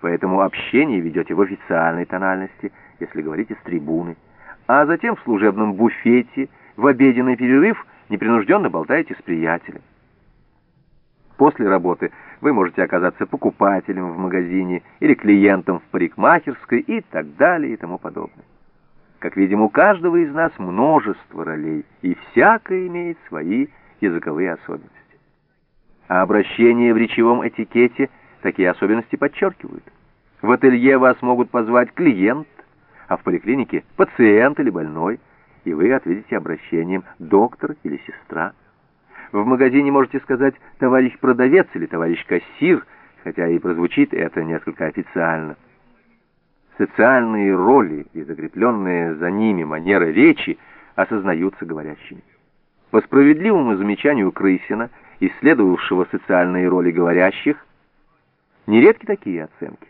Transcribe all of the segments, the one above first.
Поэтому общение ведете в официальной тональности, если говорите с трибуны. А затем в служебном буфете, в обеденный перерыв непринужденно болтаете с приятелем. После работы вы можете оказаться покупателем в магазине или клиентом в парикмахерской и так далее и тому подобное. Как видим, у каждого из нас множество ролей, и всякое имеет свои языковые особенности. А обращение в речевом этикете такие особенности подчеркивают. В ателье вас могут позвать клиент, а в поликлинике пациент или больной, и вы ответите обращением доктор или сестра. В магазине можете сказать «товарищ продавец» или «товарищ кассир», хотя и прозвучит это несколько официально. Социальные роли и закрепленные за ними манеры речи осознаются говорящими. По справедливому замечанию Крысина, исследовавшего социальные роли говорящих, нередки такие оценки.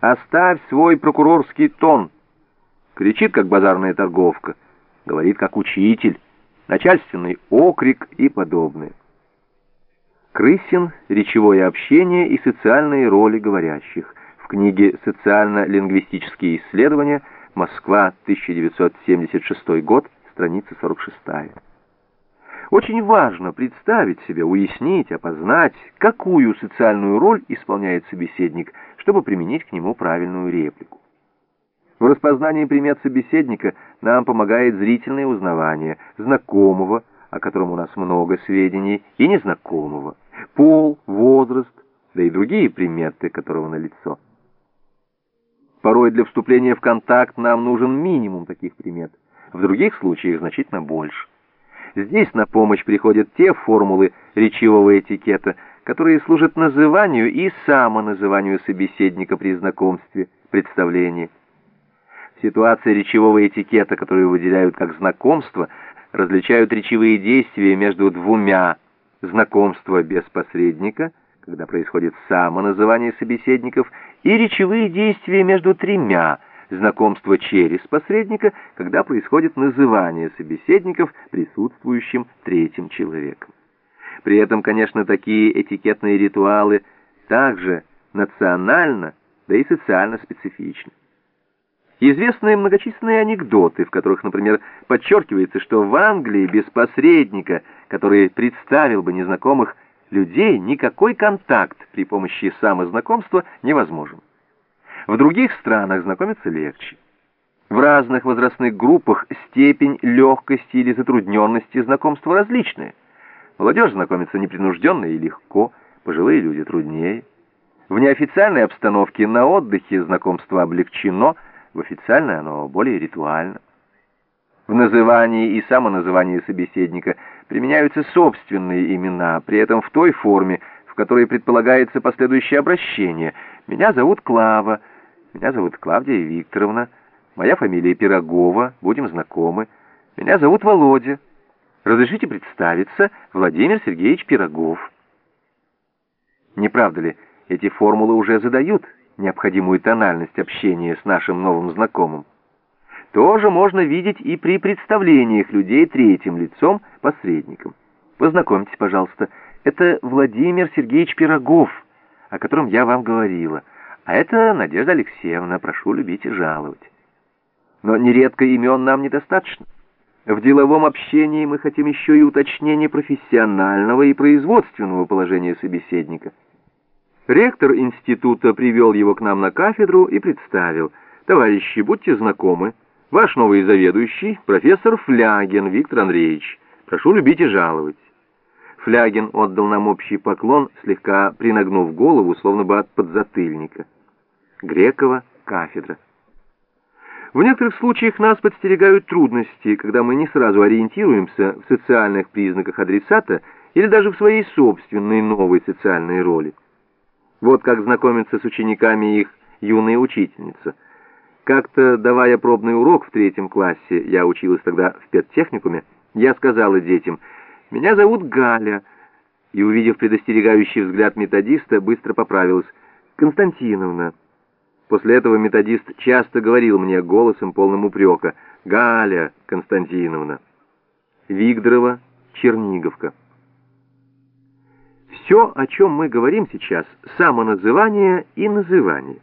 «Оставь свой прокурорский тон!» Кричит, как базарная торговка, говорит, как учитель, начальственный окрик и подобное. Крысин «Речевое общение и социальные роли говорящих» в книге «Социально-лингвистические исследования. Москва, 1976 год», страница 46. Очень важно представить себе, уяснить, опознать, какую социальную роль исполняет собеседник, чтобы применить к нему правильную реплику. В распознании примет собеседника нам помогает зрительное узнавание знакомого, о котором у нас много сведений, и незнакомого, пол, возраст, да и другие приметы, которого налицо. Порой для вступления в контакт нам нужен минимум таких примет, в других случаях значительно больше. Здесь на помощь приходят те формулы речевого этикета, которые служат называнию и самоназыванию собеседника при знакомстве, представлении. Ситуации речевого этикета, которые выделяют как знакомство, различают речевые действия между двумя знакомство без посредника – когда происходит самоназывание собеседников, и речевые действия между тремя, знакомство через посредника, когда происходит называние собеседников присутствующим третьим человеком. При этом, конечно, такие этикетные ритуалы также национально, да и социально специфичны. Известны многочисленные анекдоты, в которых, например, подчеркивается, что в Англии без посредника, который представил бы незнакомых людей никакой контакт при помощи самознакомства невозможен. В других странах знакомиться легче. В разных возрастных группах степень легкости или затрудненности знакомства различная. Молодежь знакомится непринужденно и легко, пожилые люди труднее. В неофициальной обстановке на отдыхе знакомство облегчено, в официальной оно более ритуально. В назывании и самоназывании собеседника применяются собственные имена, при этом в той форме, в которой предполагается последующее обращение. «Меня зовут Клава», «Меня зовут Клавдия Викторовна», «Моя фамилия Пирогова», «Будем знакомы», «Меня зовут Володя», «Разрешите представиться, Владимир Сергеевич Пирогов». Не правда ли, эти формулы уже задают необходимую тональность общения с нашим новым знакомым? тоже можно видеть и при представлениях людей третьим лицом, посредником. Познакомьтесь, пожалуйста, это Владимир Сергеевич Пирогов, о котором я вам говорила, а это Надежда Алексеевна, прошу любить и жаловать. Но нередко имен нам недостаточно. В деловом общении мы хотим еще и уточнения профессионального и производственного положения собеседника. Ректор института привел его к нам на кафедру и представил. «Товарищи, будьте знакомы». Ваш новый заведующий, профессор Фляген Виктор Андреевич. Прошу любить и жаловать. Фляген отдал нам общий поклон, слегка принагнув голову, словно бы от подзатыльника. Грекова кафедра. В некоторых случаях нас подстерегают трудности, когда мы не сразу ориентируемся в социальных признаках адресата или даже в своей собственной новой социальной роли. Вот как знакомиться с учениками их юная учительница – как-то, давая пробный урок в третьем классе, я училась тогда в педтехникуме, я сказала детям, «Меня зовут Галя», и, увидев предостерегающий взгляд методиста, быстро поправилась, «Константиновна». После этого методист часто говорил мне голосом полным упрека, «Галя Константиновна». Вигдрова, Черниговка. Все, о чем мы говорим сейчас, самоназывание и называние.